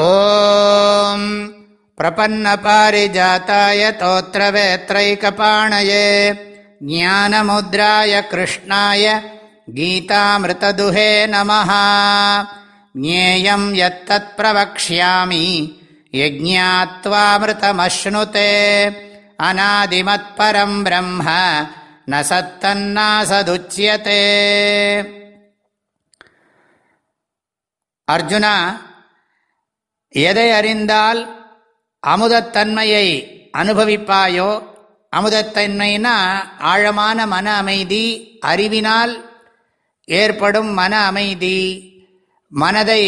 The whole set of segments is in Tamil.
ॐ प्रपन्नपारिजाताय तोत्रवेत्रैकपाणये ज्ञानमुद्राय कृष्णाय गीतामृतदुहे नमः ज्ञेयं यत्तत्प्रवक्ष्यामि यज्ञात्वामृतमश्नुते अनादिमत्परं ब्रह्म न सत्तन्नासदुच्यते अर्जुन எதை அறிந்தால் அமுதத்தன்மையை அனுபவிப்பாயோ? அமுதத்தன்மைனா ஆழமான மன அமைதி அறிவினால் ஏற்படும் மன அமைதி. மனதை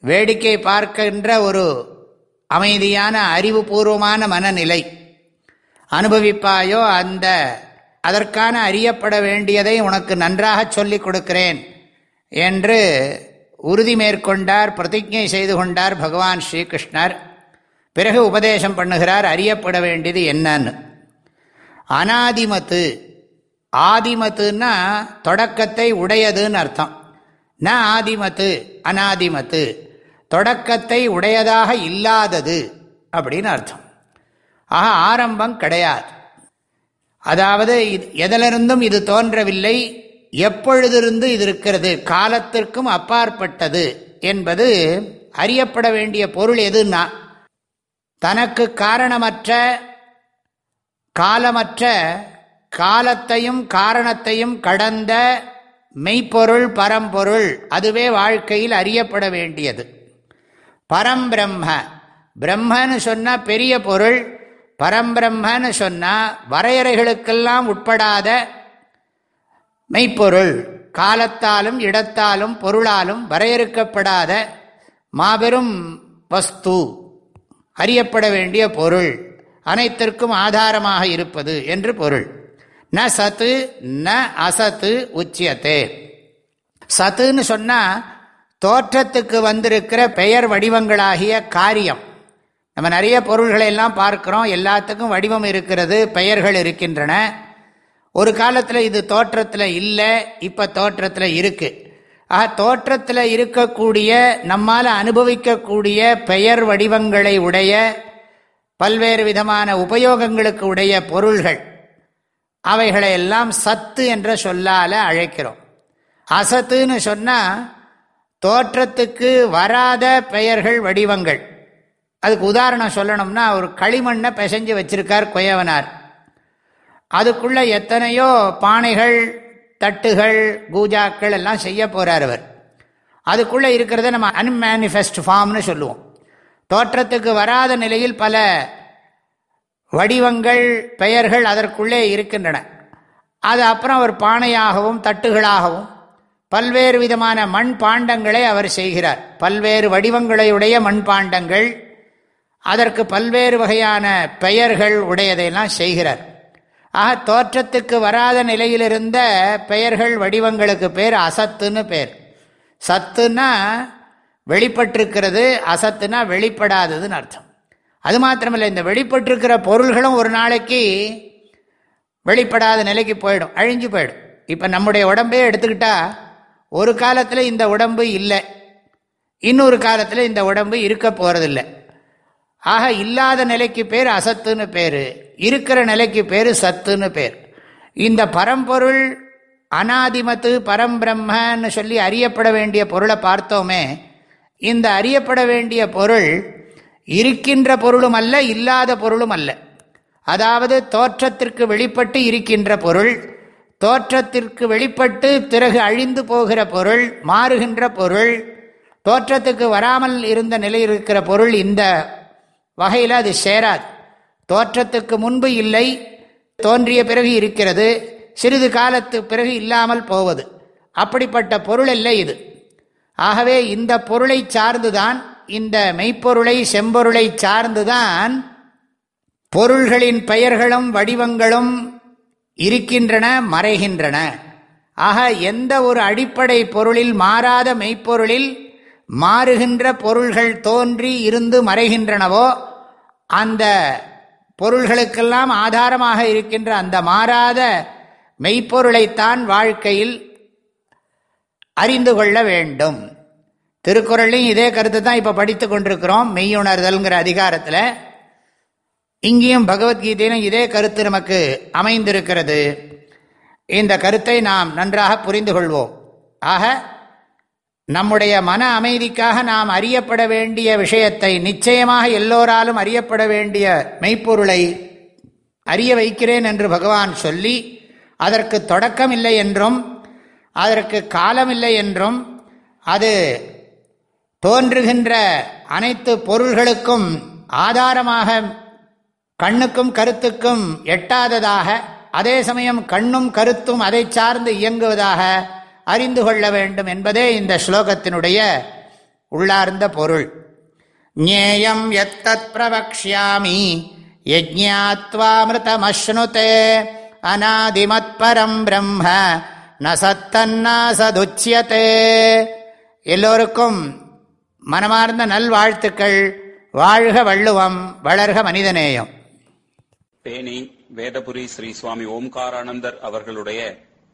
வேடிக்கை பார்க்கின்ற ஒரு அமைதியான அறிவுபூர்வமான மனநிலை அனுபவிப்பாயோ? அந்த அதற்கான அறியப்பட வேண்டியதை உனக்கு நன்றாக சொல்லிக் கொடுக்கிறேன் என்று உறுதி மேற்கொண்டார் பிரதிஜை செய்து கொண்டார் பகவான் ஸ்ரீகிருஷ்ணர். பிறகு உபதேசம் பண்ணுகிறார் அறியப்பட வேண்டியது என்னன்னு. அனாதிமத்து. ஆதிமத்துன்னா தொடக்கத்தை உடையதுன்னு அர்த்தம். ந ஆதிமத்து அனாதிமத்து. தொடக்கத்தை உடையதாக இல்லாதது அப்படின்னு அர்த்தம். ஆக ஆரம்பம் கிடையாது. அதாவது எதிலிருந்தும் இது தோன்றவில்லை எப்பொழுதிருந்து இது இருக்கிறது? காலத்திற்கும் அப்பாற்பட்டது என்பது அறியப்பட வேண்டிய பொருள் எதுன்னா தனக்கு காரணமற்ற காலமற்ற காலத்தையும் காரணத்தையும் கடந்த மெய்ப்பொருள் பரம்பொருள் அதுவே வாழ்க்கையில் அறியப்பட வேண்டியது. பரம்பிரம்ம. பிரம்மன்னு சொன்னால் பெரிய பொருள் பரம்பிரம்மன்னு சொன்னால் வரையறைகளுக்கெல்லாம் உட்படாத மெய்ப்பொருள் காலத்தாலும் இடத்தாலும் பொருளாலும் வரையறுக்கப்படாத மாபெரும் வஸ்து அறியப்பட வேண்டிய பொருள். அனைத்திற்கும் ஆதாரமாக இருப்பது என்று பொருள். ந சத்து ந அசத்து உச்சியத்தே. சத்துன்னு சொன்னால் தோற்றத்துக்கு வந்திருக்கிற பெயர் வடிவங்களாகிய காரியம். நம்ம நிறைய பொருள்களை எல்லாம் பார்க்கிறோம் எல்லாத்துக்கும் வடிவம் இருக்கிறது பெயர்கள் இருக்கின்றன. ஒரு காலத்தில் இது தோற்றத்தில் இல்லை இப்போ தோற்றத்தில் இருக்குது ஆக தோற்றத்தில் இருக்கக்கூடிய நம்மால் அனுபவிக்கக்கூடிய பெயர் வடிவங்களை உடைய பல்வேறு விதமான உபயோகங்களுக்கு உடைய பொருள்கள். அவைகளை எல்லாம் சத்து என்ற சொல்லால் அழைக்கிறோம். அசத்துன்னு சொன்னால் தோற்றத்துக்கு வராத பெயர்கள் வடிவங்கள். அதுக்கு உதாரணம் சொல்லணும்னா ஒரு களிமண்ணை பிசைஞ்சு வச்சிருக்கார் கொயவனார் அதுக்குள்ள எத்தனையோ பானைகள் தட்டுகள் கூஜாக்கள் எல்லாம் செய்ய போகிறார் அவர். அதுக்குள்ளே இருக்கிறத நம்ம அன்மேனிஃபெஸ்ட் ஃபார்ம்னு சொல்லுவோம். தோற்றத்துக்கு வராத நிலையில் பல வடிவங்கள் பெயர்கள் அதற்குள்ளே இருக்கின்றன. அது அப்புறம் அவர் பானையாகவும் தட்டுகளாகவும் பல்வேறு விதமான மண் பாண்டங்களை அவர் செய்கிறார். பல்வேறு வடிவங்களையுடைய மண் பாண்டங்கள் அதற்கு பல்வேறு வகையான பெயர்கள் உடையதையெல்லாம் செய்கிறார். ஆக தோற்றத்துக்கு வராத நிலையிலிருந்த பெயர்கள் வடிவங்களுக்கு பேர் அசத்துன்னு பேர். சத்துன்னா வெளிப்பட்டிருக்கிறது அசத்துனா வெளிப்படாததுன்னு அர்த்தம். அது மாத்திரமில்லை இந்த வெளிப்பட்டிருக்கிற பொருள்களும் ஒரு நாளைக்கு வெளிப்படாத நிலைக்கு போயிடும் அழிஞ்சு போயிடும். இப்போ நம்முடைய உடம்பே எடுத்துக்கிட்டா ஒரு காலத்தில் இந்த உடம்பு இல்லை. இன்னொரு காலத்தில் இந்த உடம்பு இருக்க போகிறதில்லை ஆக இல்லாத நிலைக்கு பேர் அசத்துன்னு பேர். இருக்கிற நிலைக்கு பேர் சத்துன்னு பேர். இந்த பரம்பொருள் அனாதிமத்து பரம்பிரம்மன்னு சொல்லி அறியப்பட வேண்டிய பொருளை பார்த்தோமே இந்த அறியப்பட வேண்டிய பொருள் இருக்கின்ற பொருளும் அல்ல இல்லாத பொருளும் அல்ல. அதாவது தோற்றத்திற்கு வெளிப்பட்டு இருக்கின்ற பொருள் தோற்றத்திற்கு வெளிப்பட்டு பிறகு அழிந்து போகிற பொருள் மாறுகின்ற பொருள் தோற்றத்துக்கு வராமல் இருந்த நிலை இருக்கிற பொருள் இந்த வகையில் அது சேராது. தோற்றத்துக்கு முன்பு இல்லை தோன்றிய பிறகு இருக்கிறது சிறிது காலத்து பிறகு இல்லாமல் போவது. அப்படிப்பட்ட பொருள் இல்லை இது. ஆகவே இந்த பொருளை சார்ந்துதான் இந்த மெய்ப்பொருளை செம்பொருளை சார்ந்துதான் பொருள்களின் பெயர்களும் வடிவங்களும் இருக்கின்றன மறைகின்றன. ஆக எந்த ஒரு அடிப்படை பொருளில் மாறாத மெய்ப்பொருளில் மாறுகின்ற பொருள்கள் தோன்றி இருந்து மறைகின்றனவோ அந்த பொருள்களுக்கெல்லாம் ஆதாரமாக இருக்கின்ற அந்த மாறாத மெய்ப்பொருளைத்தான் வாழ்க்கையில் அறிந்து கொள்ள வேண்டும். திருக்குறள்லையும் இதே கருத்து தான் இப்போ படித்து கொண்டிருக்கிறோம் மெய்யுணர்தல்ங்கிற அதிகாரத்தில். இங்கேயும் பகவத்கீதையிலும் இதே கருத்து நமக்கு அமைந்திருக்கிறது. இந்த கருத்தை நாம் நன்றாக புரிந்து கொள்வோம். ஆக நம்முடைய மன அமைதிக்காக நாம் அறியப்பட வேண்டிய விஷயத்தை நிச்சயமாக எல்லோராலும் அறியப்பட வேண்டிய மெய்ப்பொருளை அறிய வைக்கிறேன் என்று பகவான் சொல்லி அதற்கு தொடக்கம் இல்லை என்றும் அதற்கு காலம் இல்லை என்றும் அது தோன்றுகின்ற அனைத்து பொருள்களுக்கும் ஆதாரமாக கண்ணுக்கும் கருத்துக்கும் எட்டாததாக அதே சமயம் கண்ணும் கருத்தும் அதை சார்ந்து இயங்குவதாக அறிந்து கொள்ள வேண்டும் என்பதே இந்த ஸ்லோகத்தினுடைய உள்ளார்ந்த பொருள். ஞேயம் எத்தத் பிரவக்ஷாமி யஜ்ஞாத்வாமிருதமஸ்னுதே அநாதிமத்பரம் பிரம்ம ந சத்தன்னா சதுச்சியதே எல்லோருக்கும் மனமார்ந்த நல்வாழ்த்துக்கள். வாழ்க வள்ளுவம் வளர்க மனிதநேயம். தேனி வேதபுரி ஸ்ரீ சுவாமி ஓம்காரானந்தர் அவர்களுடைய